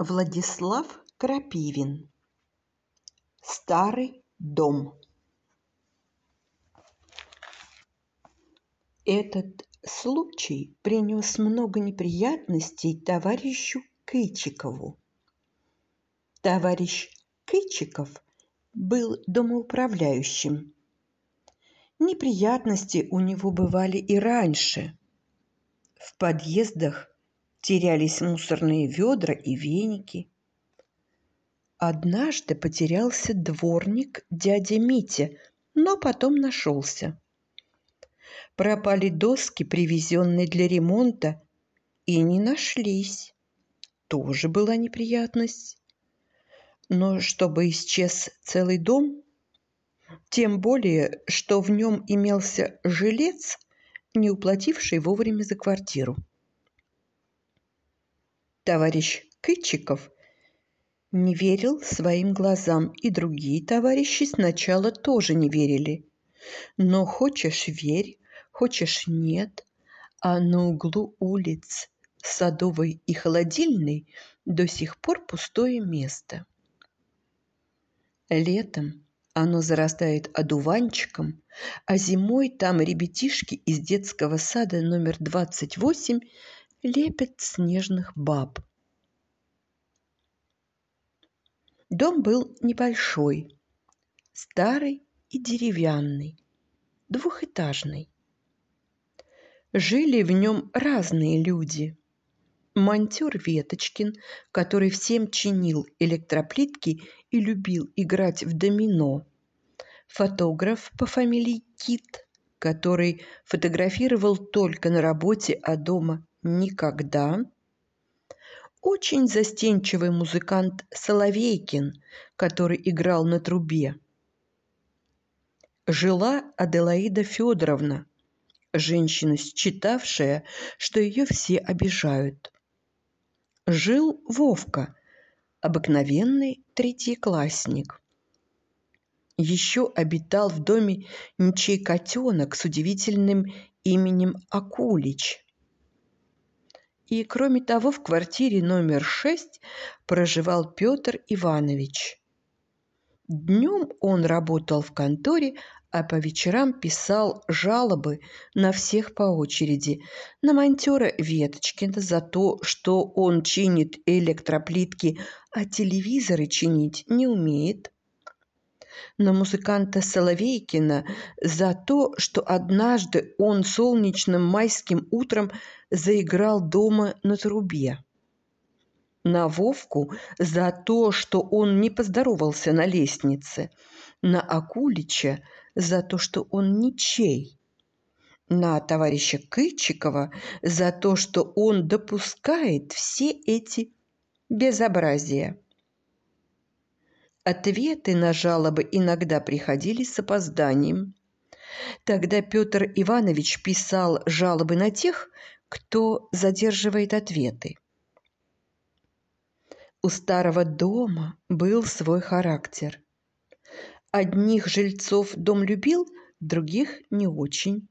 Владислав Крапивин Старый дом Этот случай принес много неприятностей товарищу Кычикову. Товарищ Кычиков был домоуправляющим. Неприятности у него бывали и раньше. В подъездах терялись мусорные ведра и веники. Однажды потерялся дворник дядя Митя, но потом нашелся. Пропали доски, привезенные для ремонта, и не нашлись. Тоже была неприятность. Но чтобы исчез целый дом, тем более, что в нем имелся жилец, не уплативший вовремя за квартиру товарищ Кычиков не верил своим глазам, и другие товарищи сначала тоже не верили. Но хочешь – верь, хочешь – нет, а на углу улиц Садовой и Холодильной до сих пор пустое место. Летом оно зарастает одуванчиком, а зимой там ребятишки из детского сада номер 28 лепят снежных баб. Дом был небольшой, старый и деревянный, двухэтажный. Жили в нем разные люди. Монтер Веточкин, который всем чинил электроплитки и любил играть в домино. Фотограф по фамилии Кит, который фотографировал только на работе, а дома никогда. Очень застенчивый музыкант Соловейкин, который играл на трубе. Жила Аделаида Федоровна, женщина, считавшая, что ее все обижают. Жил Вовка, обыкновенный третьеклассник. Еще обитал в доме ничей котенок с удивительным именем Акулич – и, кроме того, в квартире номер шесть проживал Петр Иванович. Днем он работал в конторе, а по вечерам писал жалобы на всех по очереди. На монтера Веточкина за то, что он чинит электроплитки, а телевизоры чинить не умеет. На музыканта Соловейкина за то, что однажды он солнечным майским утром заиграл дома на трубе. На Вовку за то, что он не поздоровался на лестнице. На Акулича за то, что он ничей. На товарища Кычикова за то, что он допускает все эти безобразия. Ответы на жалобы иногда приходили с опозданием. Тогда Петр Иванович писал жалобы на тех, кто задерживает ответы. У старого дома был свой характер. Одних жильцов дом любил, других не очень.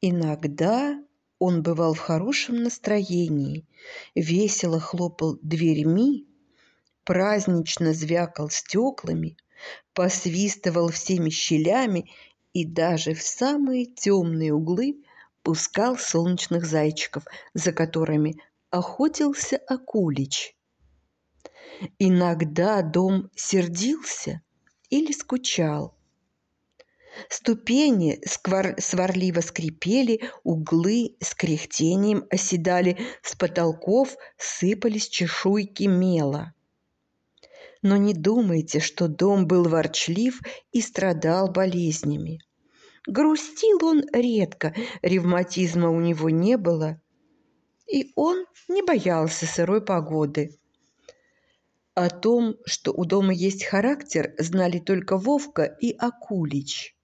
Иногда он бывал в хорошем настроении, весело хлопал дверьми, празднично звякал стеклами, посвистывал всеми щелями и даже в самые темные углы пускал солнечных зайчиков, за которыми охотился Акулич. Иногда дом сердился или скучал. Ступени сквор... сварливо скрипели, углы с кряхтением оседали, с потолков сыпались чешуйки мела. Но не думайте, что дом был ворчлив и страдал болезнями. Грустил он редко, ревматизма у него не было, и он не боялся сырой погоды. О том, что у дома есть характер, знали только Вовка и Акулич.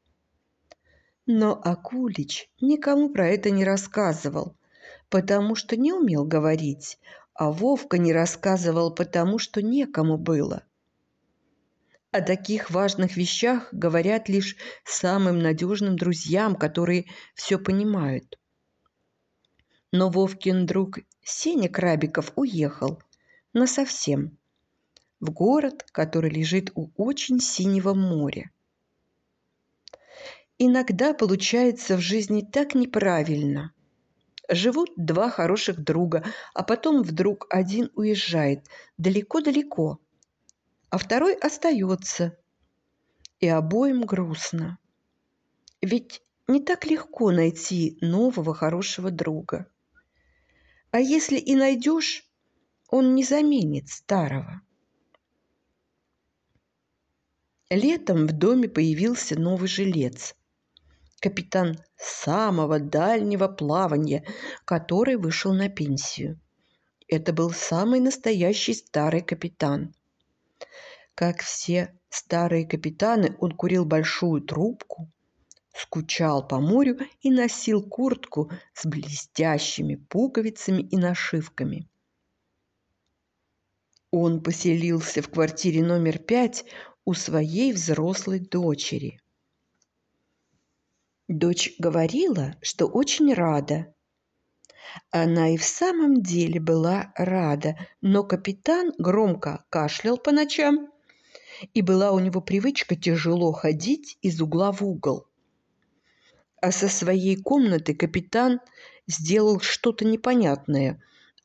Но Акулич никому про это не рассказывал, потому что не умел говорить, а Вовка не рассказывал, потому что некому было. О таких важных вещах говорят лишь самым надежным друзьям, которые все понимают. Но Вовкин друг Сеня Крабиков уехал, насовсем, в город, который лежит у очень синего моря. Иногда получается в жизни так неправильно. Живут два хороших друга, а потом вдруг один уезжает далеко-далеко, а второй остается. И обоим грустно. Ведь не так легко найти нового хорошего друга. А если и найдешь, он не заменит старого. Летом в доме появился новый жилец – капитан самого дальнего плавания, который вышел на пенсию. Это был самый настоящий старый капитан. Как все старые капитаны, он курил большую трубку, скучал по морю и носил куртку с блестящими пуговицами и нашивками. Он поселился в квартире номер пять у своей взрослой дочери – Дочь говорила, что очень рада. Она и в самом деле была рада, но капитан громко кашлял по ночам, и была у него привычка тяжело ходить из угла в угол. А со своей комнаты капитан сделал что-то непонятное.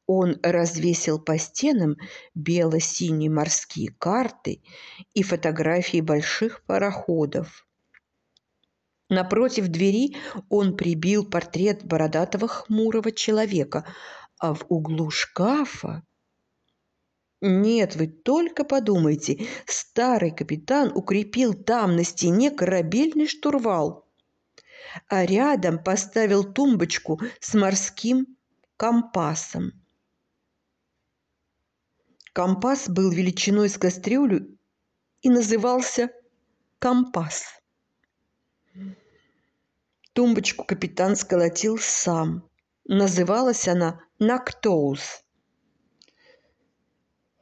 Он развесил по стенам бело-синие морские карты и фотографии больших пароходов. Напротив двери он прибил портрет бородатого хмурого человека, а в углу шкафа... Нет, вы только подумайте, старый капитан укрепил там на стене корабельный штурвал, а рядом поставил тумбочку с морским компасом. Компас был величиной с кастрюлю и назывался компас. Тумбочку капитан сколотил сам. Называлась она «Нактоус».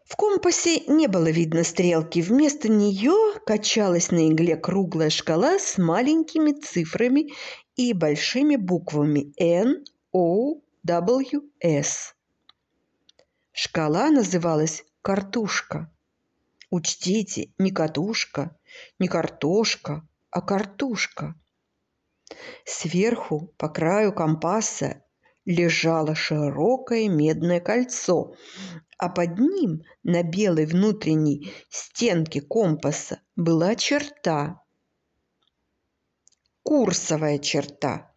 В компасе не было видно стрелки. Вместо нее качалась на игле круглая шкала с маленькими цифрами и большими буквами N, O, W, S. Шкала называлась «картушка». Учтите, не катушка, не картошка, а картушка – Сверху, по краю компаса, лежало широкое медное кольцо, а под ним, на белой внутренней стенке компаса, была черта. Курсовая черта.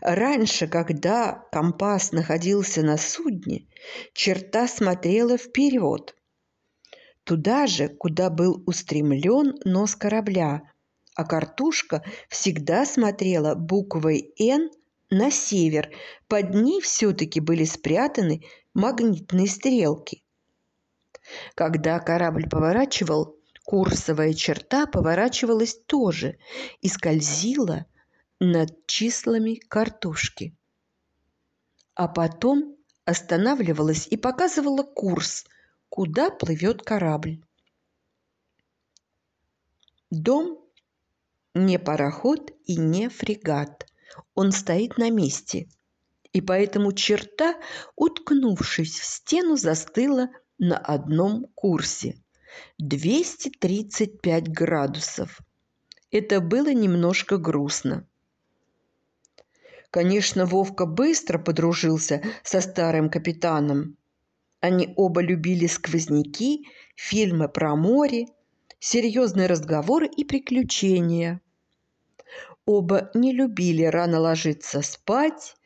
Раньше, когда компас находился на судне, черта смотрела вперед, туда же, куда был устремлен нос корабля – а картушка всегда смотрела буквой «Н» на север. Под ней все-таки были спрятаны магнитные стрелки. Когда корабль поворачивал, курсовая черта поворачивалась тоже и скользила над числами картошки. А потом останавливалась и показывала курс, куда плывет корабль. Дом не пароход и не фрегат. Он стоит на месте. И поэтому черта, уткнувшись в стену, застыла на одном курсе. 235 градусов. Это было немножко грустно. Конечно, Вовка быстро подружился со старым капитаном. Они оба любили сквозняки, фильмы про море, серьезные разговоры и приключения. Оба не любили рано ложиться спать,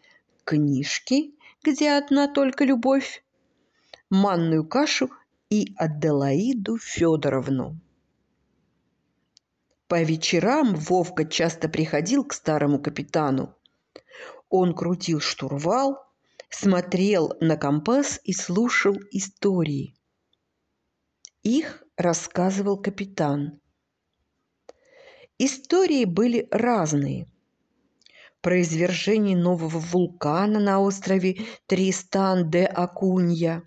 книжки, где одна только любовь, манную кашу и Аделаиду Федоровну. По вечерам Вовка часто приходил к старому капитану. Он крутил штурвал, смотрел на компас и слушал истории. Их рассказывал капитан. Истории были разные. Про извержение нового вулкана на острове Тристан де Акунья,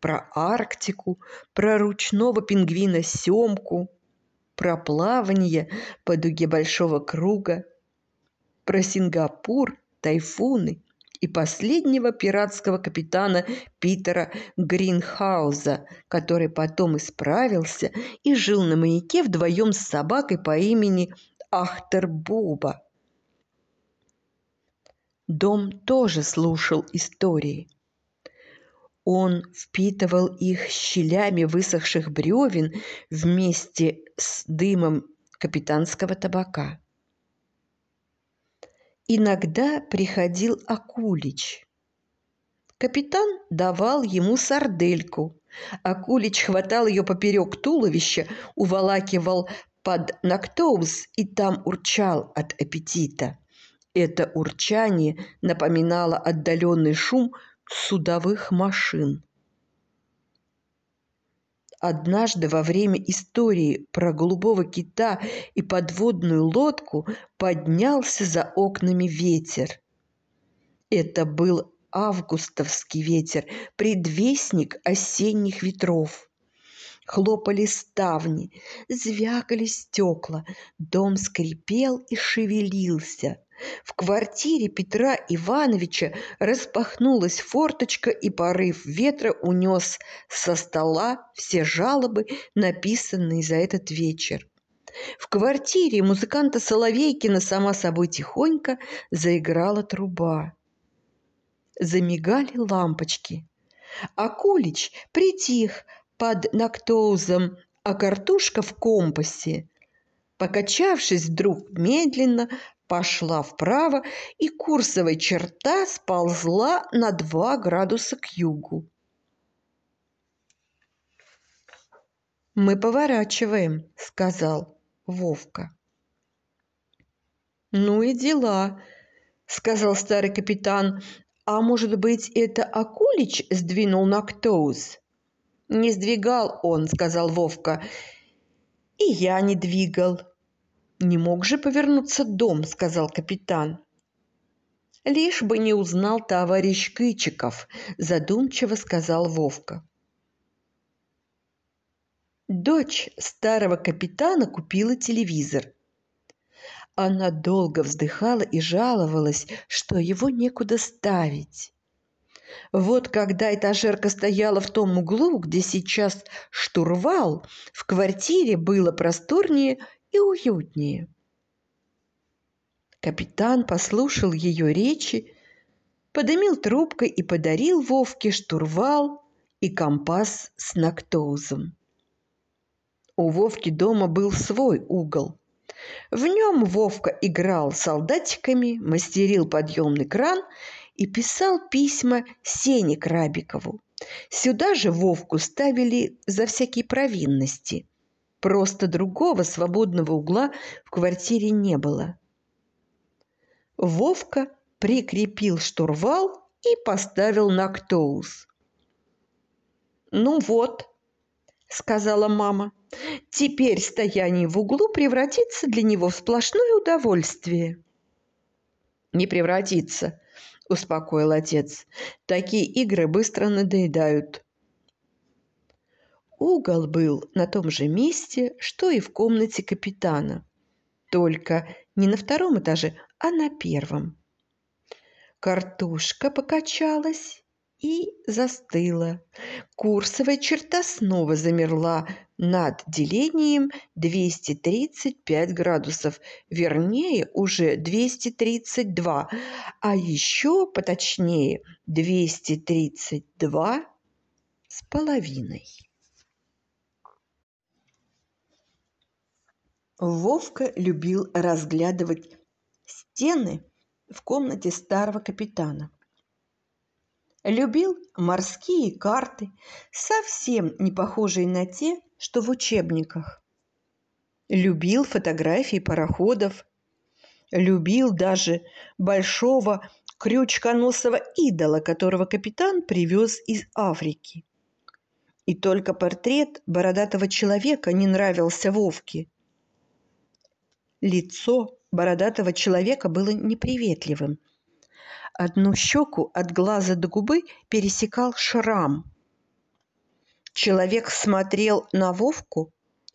про Арктику, про ручного пингвина Семку, про плавание по дуге большого круга, про Сингапур, тайфуны и последнего пиратского капитана Питера Гринхауза, который потом исправился и жил на маяке вдвоем с собакой по имени Ахтербуба. Дом тоже слушал истории. Он впитывал их щелями высохших бревен вместе с дымом капитанского табака. Иногда приходил Акулич. Капитан давал ему сардельку. Акулич хватал ее поперек туловища, уволакивал под Нактоус и там урчал от аппетита. Это урчание напоминало отдаленный шум судовых машин. Однажды во время истории про голубого кита и подводную лодку поднялся за окнами ветер. Это был августовский ветер, предвестник осенних ветров. Хлопали ставни, звякали стекла, дом скрипел и шевелился. В квартире Петра Ивановича распахнулась форточка, и порыв ветра унес со стола все жалобы, написанные за этот вечер. В квартире музыканта Соловейкина сама собой тихонько заиграла труба. Замигали лампочки. Акулич притих под Нактоузом, а картушка в компасе. Покачавшись вдруг медленно, пошла вправо, и курсовая черта сползла на два градуса к югу. «Мы поворачиваем», — сказал Вовка. «Ну и дела», — сказал старый капитан. «А может быть, это Акулич сдвинул Нактоус?» «Не сдвигал он», — сказал Вовка. «И я не двигал. «Не мог же повернуться дом», — сказал капитан. «Лишь бы не узнал товарищ Кычиков», — задумчиво сказал Вовка. Дочь старого капитана купила телевизор. Она долго вздыхала и жаловалась, что его некуда ставить. Вот когда этажерка стояла в том углу, где сейчас штурвал, в квартире было просторнее и уютнее. Капитан послушал ее речи, подымил трубкой и подарил Вовке штурвал и компас с нактозом. У Вовки дома был свой угол. В нем Вовка играл солдатиками, мастерил подъемный кран и писал письма Сене Крабикову. Сюда же Вовку ставили за всякие провинности – Просто другого свободного угла в квартире не было. Вовка прикрепил штурвал и поставил на Ктоус. «Ну вот», — сказала мама, — «теперь стояние в углу превратится для него в сплошное удовольствие». «Не превратится», — успокоил отец. «Такие игры быстро надоедают. Угол был на том же месте, что и в комнате капитана, только не на втором этаже, а на первом. Картошка покачалась и застыла. Курсовая черта снова замерла над делением 235 градусов, вернее, уже 232, а еще поточнее 232 с половиной. Вовка любил разглядывать стены в комнате старого капитана. Любил морские карты, совсем не похожие на те, что в учебниках. Любил фотографии пароходов. Любил даже большого крючконосого идола, которого капитан привез из Африки. И только портрет бородатого человека не нравился Вовке – Лицо бородатого человека было неприветливым. Одну щеку от глаза до губы пересекал шрам. Человек смотрел на Вовку,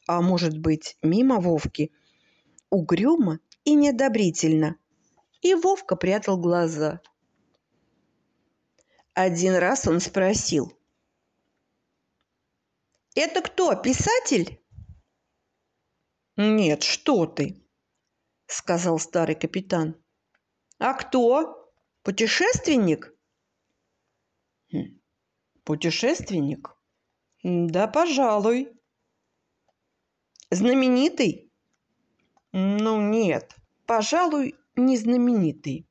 а может быть, мимо Вовки, угрюмо и неодобрительно. И Вовка прятал глаза. Один раз он спросил. «Это кто, писатель?» «Нет, что ты!» – сказал старый капитан. «А кто? Путешественник?» «Хм, «Путешественник? Да, пожалуй». «Знаменитый?» «Ну, нет, пожалуй, не знаменитый».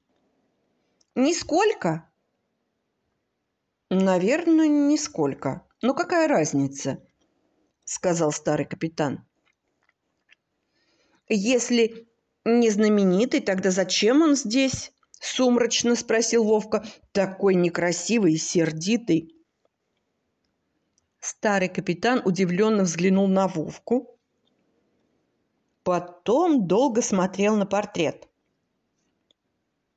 «Нисколько?» «Наверное, нисколько. Но какая разница?» – сказал старый капитан. «Если не знаменитый, тогда зачем он здесь?» – сумрачно спросил Вовка. «Такой некрасивый и сердитый». Старый капитан удивленно взглянул на Вовку. Потом долго смотрел на портрет.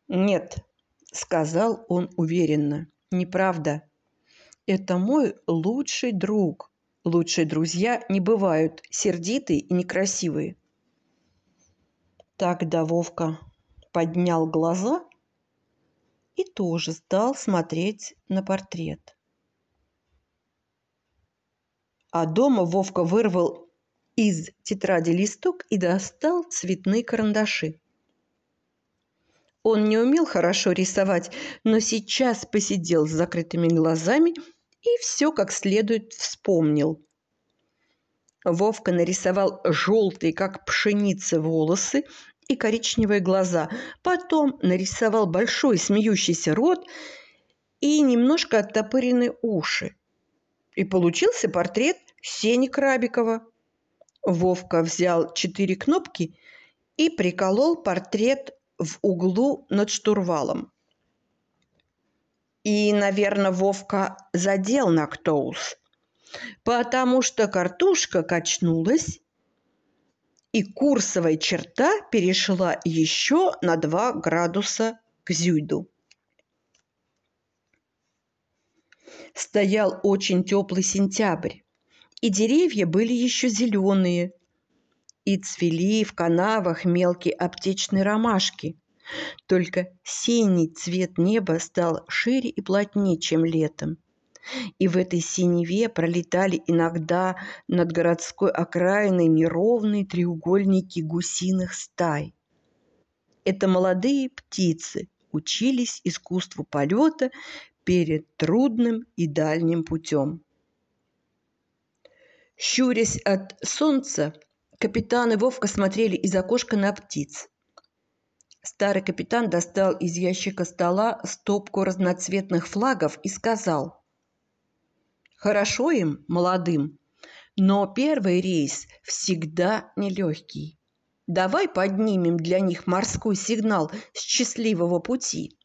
«Нет», – сказал он уверенно, – «неправда. Это мой лучший друг. Лучшие друзья не бывают сердитые и некрасивые. Тогда Вовка поднял глаза и тоже стал смотреть на портрет. А дома Вовка вырвал из тетради листок и достал цветные карандаши. Он не умел хорошо рисовать, но сейчас посидел с закрытыми глазами и все как следует вспомнил. Вовка нарисовал желтые, как пшеница, волосы и коричневые глаза. Потом нарисовал большой смеющийся рот и немножко оттопыренные уши. И получился портрет Сени Крабикова. Вовка взял четыре кнопки и приколол портрет в углу над штурвалом. И, наверное, Вовка задел Нактоус, потому что картушка качнулась, и курсовая черта перешла еще на 2 градуса к зюйду. Стоял очень теплый сентябрь, и деревья были еще зеленые, и цвели в канавах мелкие аптечные ромашки – только синий цвет неба стал шире и плотнее, чем летом. И в этой синеве пролетали иногда над городской окраиной неровные треугольники гусиных стай. Это молодые птицы учились искусству полета перед трудным и дальним путем. Щурясь от солнца, капитан и Вовка смотрели из окошка на птиц. Старый капитан достал из ящика стола стопку разноцветных флагов и сказал. «Хорошо им, молодым, но первый рейс всегда нелегкий. Давай поднимем для них морской сигнал счастливого пути».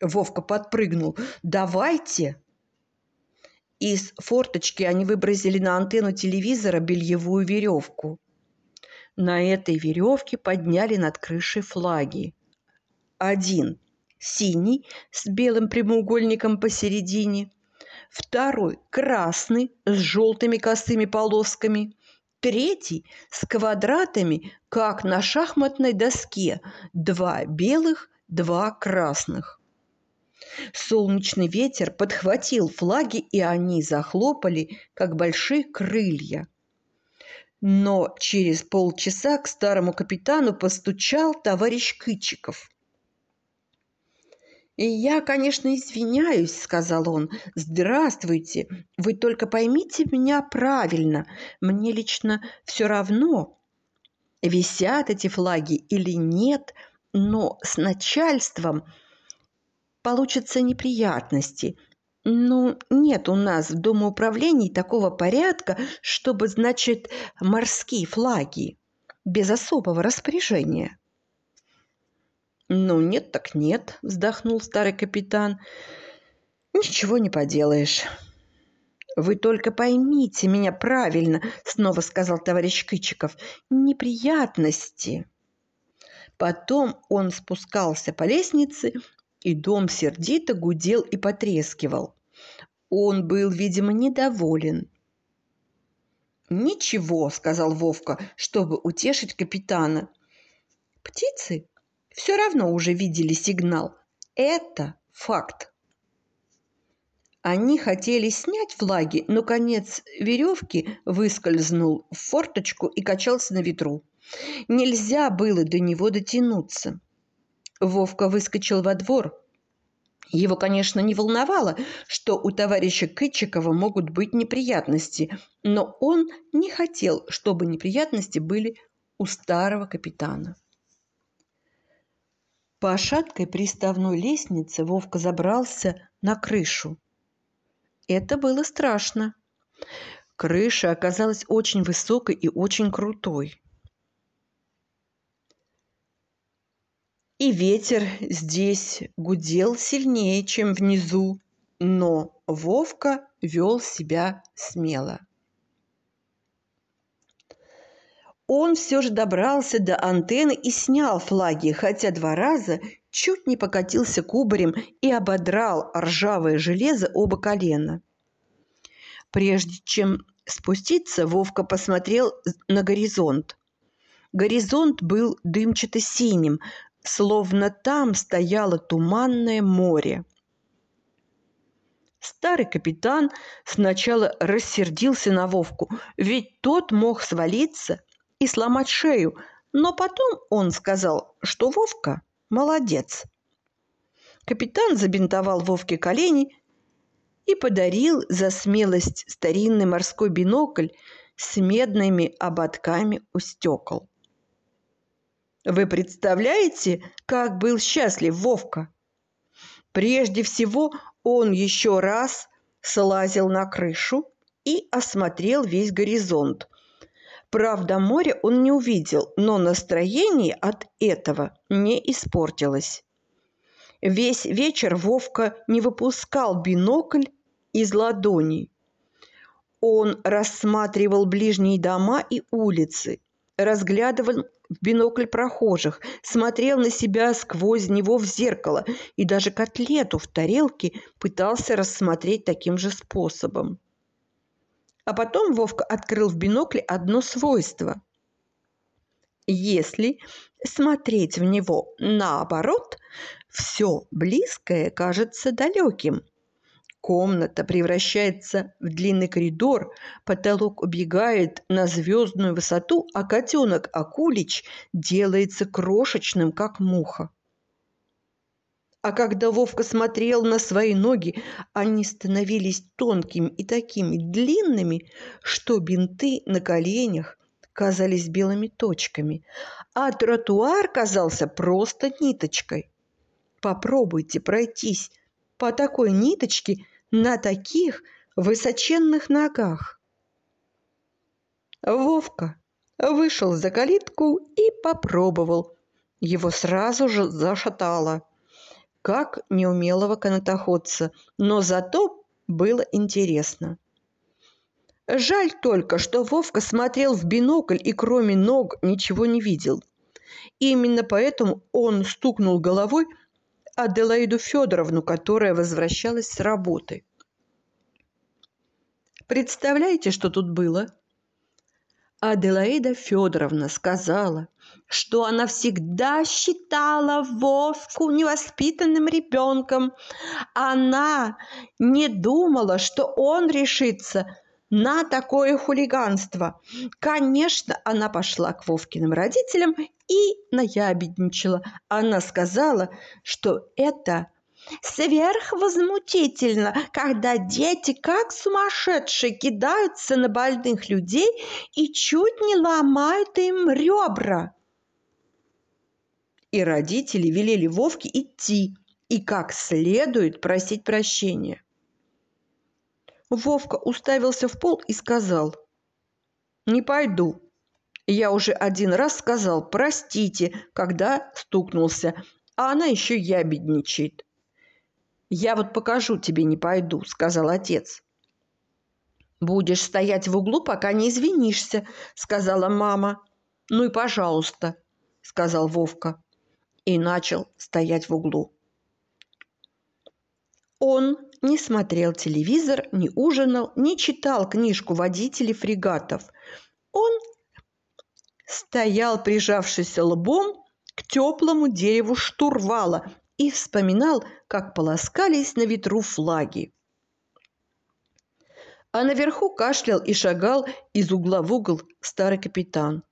Вовка подпрыгнул. «Давайте!» Из форточки они выбросили на антенну телевизора бельевую веревку. На этой веревке подняли над крышей флаги. Один синий с белым прямоугольником посередине, второй красный с желтыми косыми полосками, третий с квадратами, как на шахматной доске, два белых, два красных. Солнечный ветер подхватил флаги, и они захлопали, как большие крылья. Но через полчаса к старому капитану постучал товарищ Кычиков. «И я, конечно, извиняюсь», — сказал он. «Здравствуйте. Вы только поймите меня правильно. Мне лично все равно, висят эти флаги или нет, но с начальством получатся неприятности. Ну, нет у нас в Домоуправлении такого порядка, чтобы, значит, морские флаги без особого распоряжения. Ну, нет так нет, вздохнул старый капитан. Ничего не поделаешь. Вы только поймите меня правильно, снова сказал товарищ Кычиков. Неприятности. Потом он спускался по лестнице и дом сердито гудел и потрескивал. Он был, видимо, недоволен. «Ничего», — сказал Вовка, чтобы утешить капитана. «Птицы все равно уже видели сигнал. Это факт». Они хотели снять флаги, но конец веревки выскользнул в форточку и качался на ветру. Нельзя было до него дотянуться. Вовка выскочил во двор. Его, конечно, не волновало, что у товарища Кытчикова могут быть неприятности, но он не хотел, чтобы неприятности были у старого капитана. По шаткой приставной лестнице Вовка забрался на крышу. Это было страшно. Крыша оказалась очень высокой и очень крутой. И ветер здесь гудел сильнее, чем внизу, но Вовка вел себя смело. Он все же добрался до антенны и снял флаги, хотя два раза чуть не покатился кубарем и ободрал ржавое железо оба колена. Прежде чем спуститься, Вовка посмотрел на горизонт. Горизонт был дымчато-синим, словно там стояло туманное море. Старый капитан сначала рассердился на Вовку, ведь тот мог свалиться и сломать шею, но потом он сказал, что Вовка молодец. Капитан забинтовал Вовке колени и подарил за смелость старинный морской бинокль с медными ободками у стекол. Вы представляете, как был счастлив Вовка? Прежде всего он еще раз слазил на крышу и осмотрел весь горизонт, Правда, море он не увидел, но настроение от этого не испортилось. Весь вечер Вовка не выпускал бинокль из ладоней. Он рассматривал ближние дома и улицы, разглядывал в бинокль прохожих, смотрел на себя сквозь него в зеркало и даже котлету в тарелке пытался рассмотреть таким же способом. А потом Вовка открыл в бинокле одно свойство. Если смотреть в него наоборот, все близкое кажется далеким. Комната превращается в длинный коридор, потолок убегает на звездную высоту, а котенок Акулич делается крошечным, как муха. А когда Вовка смотрел на свои ноги, они становились тонкими и такими длинными, что бинты на коленях казались белыми точками, а тротуар казался просто ниточкой. Попробуйте пройтись по такой ниточке на таких высоченных ногах. Вовка вышел за калитку и попробовал. Его сразу же зашатало – как неумелого канатоходца, но зато было интересно. Жаль только, что Вовка смотрел в бинокль и кроме ног ничего не видел. Именно поэтому он стукнул головой Аделаиду Федоровну, которая возвращалась с работы. Представляете, что тут было? Аделаида Федоровна сказала, что она всегда считала Вовку невоспитанным ребенком. Она не думала, что он решится на такое хулиганство. Конечно, она пошла к Вовкиным родителям и наябедничала. Она сказала, что это Сверхвозмутительно, когда дети, как сумасшедшие, кидаются на больных людей и чуть не ломают им ребра. И родители велели Вовке идти и как следует просить прощения. Вовка уставился в пол и сказал, «Не пойду. Я уже один раз сказал «простите», когда стукнулся, а она еще ябедничает. «Я вот покажу тебе, не пойду», — сказал отец. «Будешь стоять в углу, пока не извинишься», — сказала мама. «Ну и пожалуйста», — сказал Вовка и начал стоять в углу. Он не смотрел телевизор, не ужинал, не читал книжку водителей фрегатов. Он стоял, прижавшись лбом к теплому дереву штурвала и вспоминал, как полоскались на ветру флаги. А наверху кашлял и шагал из угла в угол старый капитан.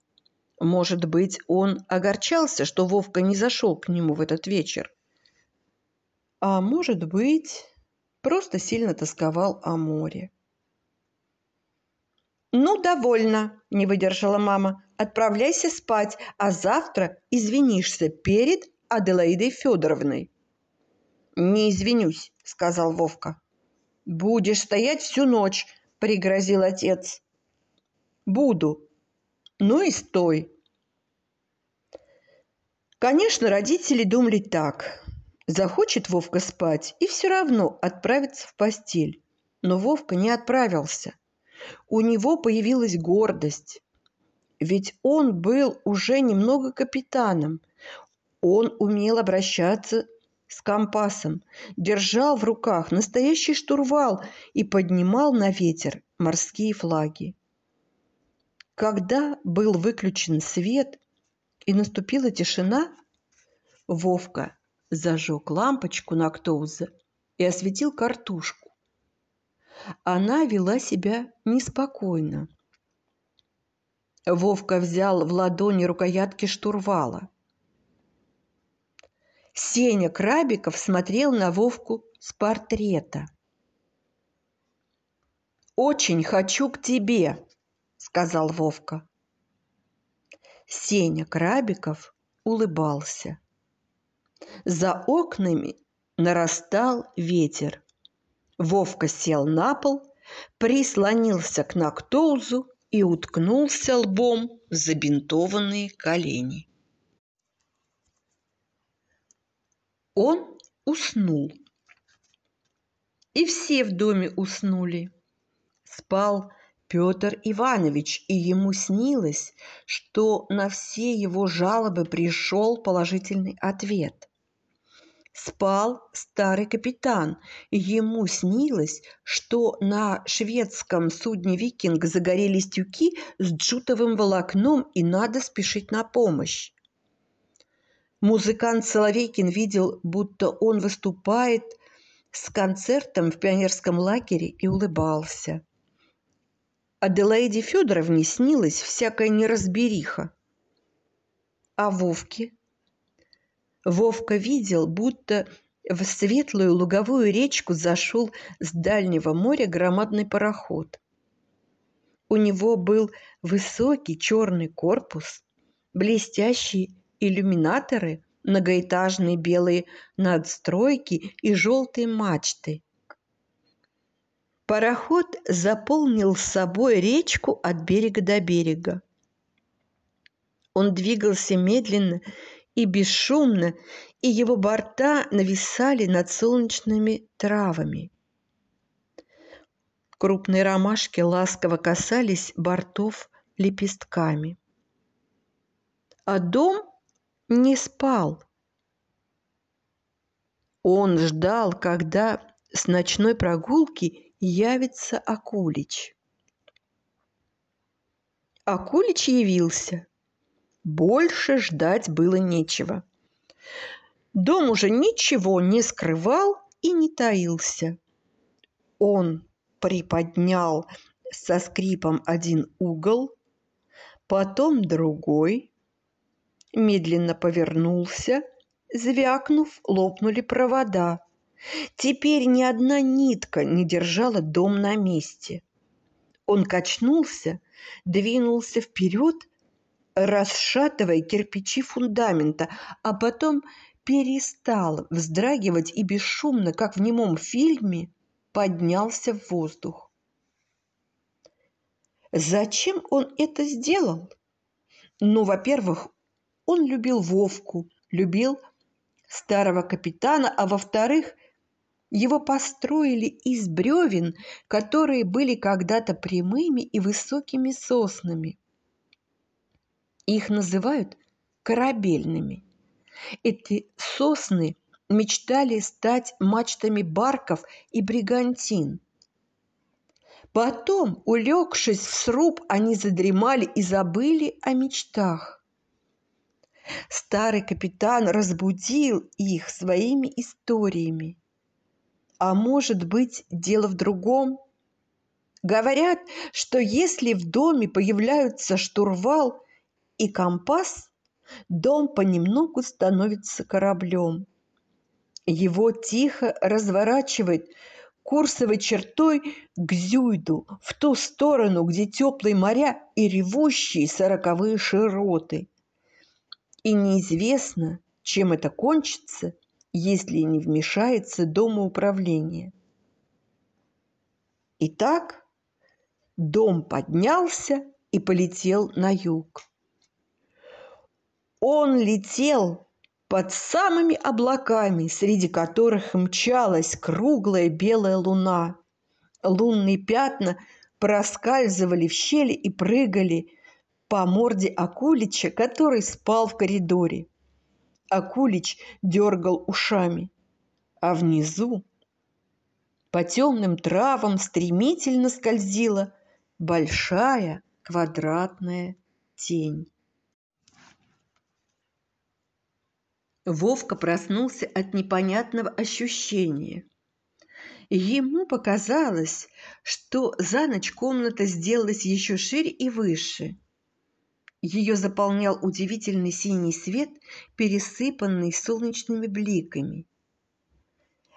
Может быть, он огорчался, что Вовка не зашел к нему в этот вечер. А может быть, просто сильно тосковал о море. «Ну, довольно!» – не выдержала мама. «Отправляйся спать, а завтра извинишься перед Аделаидой Федоровной». «Не извинюсь», – сказал Вовка. «Будешь стоять всю ночь», – пригрозил отец. «Буду. Ну и стой». Конечно, родители думали так. Захочет Вовка спать и все равно отправится в постель. Но Вовка не отправился. У него появилась гордость. Ведь он был уже немного капитаном. Он умел обращаться с компасом, держал в руках настоящий штурвал и поднимал на ветер морские флаги. Когда был выключен свет, и наступила тишина, Вовка зажег лампочку на Ктоуза и осветил картушку. Она вела себя неспокойно. Вовка взял в ладони рукоятки штурвала. Сеня Крабиков смотрел на Вовку с портрета. «Очень хочу к тебе», — сказал Вовка. Сеня Крабиков улыбался. За окнами нарастал ветер. Вовка сел на пол, прислонился к Нактоузу и уткнулся лбом в забинтованные колени. Он уснул. И все в доме уснули. Спал Петр Иванович, и ему снилось, что на все его жалобы пришел положительный ответ. Спал старый капитан, и ему снилось, что на шведском судне «Викинг» загорелись тюки с джутовым волокном, и надо спешить на помощь. Музыкант Соловейкин видел, будто он выступает с концертом в пионерском лагере и улыбался. Аделаиде Федоровне снилась всякая неразбериха. А Вовке? Вовка видел, будто в светлую луговую речку зашел с дальнего моря громадный пароход. У него был высокий черный корпус, блестящие иллюминаторы, многоэтажные белые надстройки и желтые мачты. Пароход заполнил собой речку от берега до берега. Он двигался медленно и бесшумно, и его борта нависали над солнечными травами. Крупные ромашки ласково касались бортов лепестками. А дом не спал. Он ждал, когда с ночной прогулки явится Акулич. Акулич явился. Больше ждать было нечего. Дом уже ничего не скрывал и не таился. Он приподнял со скрипом один угол, потом другой, медленно повернулся, звякнув, лопнули провода. Теперь ни одна нитка не держала дом на месте. Он качнулся, двинулся вперед, расшатывая кирпичи фундамента, а потом перестал вздрагивать и бесшумно, как в немом фильме, поднялся в воздух. Зачем он это сделал? Ну, во-первых, он любил Вовку, любил старого капитана, а во-вторых, его построили из бревен, которые были когда-то прямыми и высокими соснами. Их называют корабельными. Эти сосны мечтали стать мачтами барков и бригантин. Потом, улегшись в сруб, они задремали и забыли о мечтах. Старый капитан разбудил их своими историями. А может быть, дело в другом? Говорят, что если в доме появляются штурвал и компас, дом понемногу становится кораблем. Его тихо разворачивает курсовой чертой к Зюйду, в ту сторону, где теплые моря и ревущие сороковые широты. И неизвестно, чем это кончится, если не вмешается домоуправление. Итак, дом поднялся и полетел на юг. Он летел под самыми облаками, среди которых мчалась круглая белая луна. Лунные пятна проскальзывали в щели и прыгали по морде Акулича, который спал в коридоре. Акулич дергал ушами, а внизу по темным травам стремительно скользила большая квадратная тень. Вовка проснулся от непонятного ощущения. Ему показалось, что за ночь комната сделалась еще шире и выше. Ее заполнял удивительный синий свет, пересыпанный солнечными бликами.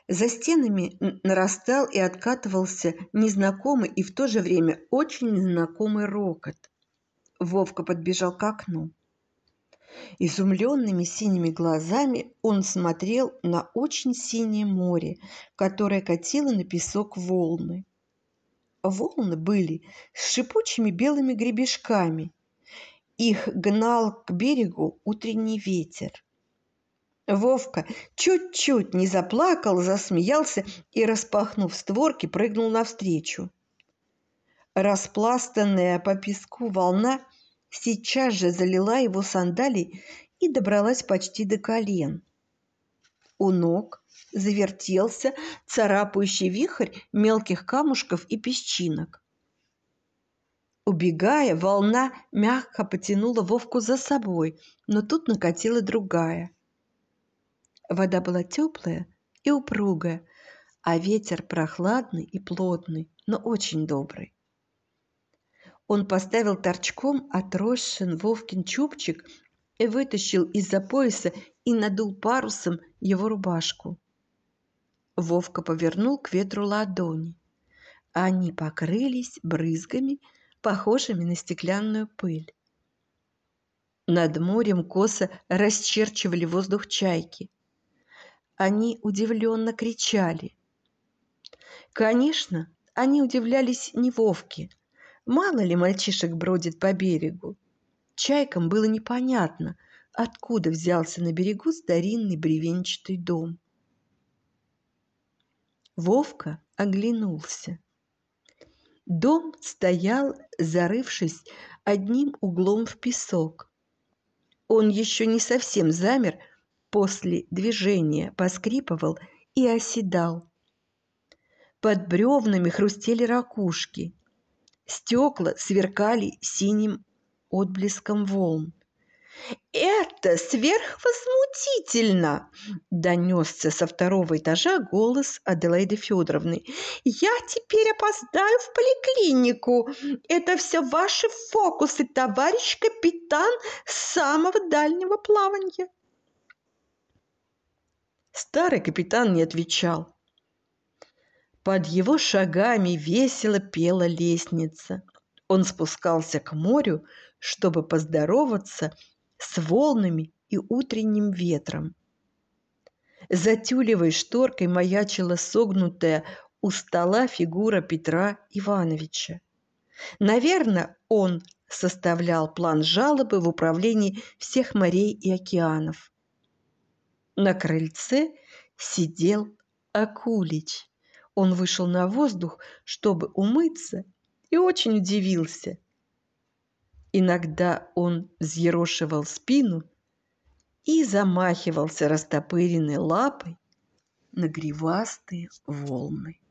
За стенами нарастал и откатывался незнакомый и в то же время очень знакомый рокот. Вовка подбежал к окну. Изумленными синими глазами он смотрел на очень синее море, которое катило на песок волны. Волны были с шипучими белыми гребешками. Их гнал к берегу утренний ветер. Вовка чуть-чуть не заплакал, засмеялся и, распахнув створки, прыгнул навстречу. Распластанная по песку волна сейчас же залила его сандалии и добралась почти до колен. У ног завертелся царапающий вихрь мелких камушков и песчинок. Убегая, волна мягко потянула Вовку за собой, но тут накатила другая. Вода была теплая и упругая, а ветер прохладный и плотный, но очень добрый. Он поставил торчком отросшин Вовкин чубчик и вытащил из-за пояса и надул парусом его рубашку. Вовка повернул к ветру ладони. Они покрылись брызгами, похожими на стеклянную пыль. Над морем косо расчерчивали воздух чайки. Они удивленно кричали. Конечно, они удивлялись не Вовке – Мало ли мальчишек бродит по берегу. Чайкам было непонятно, откуда взялся на берегу старинный бревенчатый дом. Вовка оглянулся. Дом стоял, зарывшись одним углом в песок. Он еще не совсем замер, после движения поскрипывал и оседал. Под бревнами хрустели ракушки – Стекла сверкали синим отблеском волн. «Это сверхвозмутительно!» – донесся со второго этажа голос Аделаиды Федоровны. «Я теперь опоздаю в поликлинику. Это все ваши фокусы, товарищ капитан самого дальнего плавания!» Старый капитан не отвечал. Под его шагами весело пела лестница. Он спускался к морю, чтобы поздороваться с волнами и утренним ветром. За тюлевой шторкой маячила согнутая у стола фигура Петра Ивановича. Наверное, он составлял план жалобы в управлении всех морей и океанов. На крыльце сидел Акулич. Он вышел на воздух, чтобы умыться, и очень удивился. Иногда он взъерошивал спину и замахивался растопыренной лапой на гривастые волны.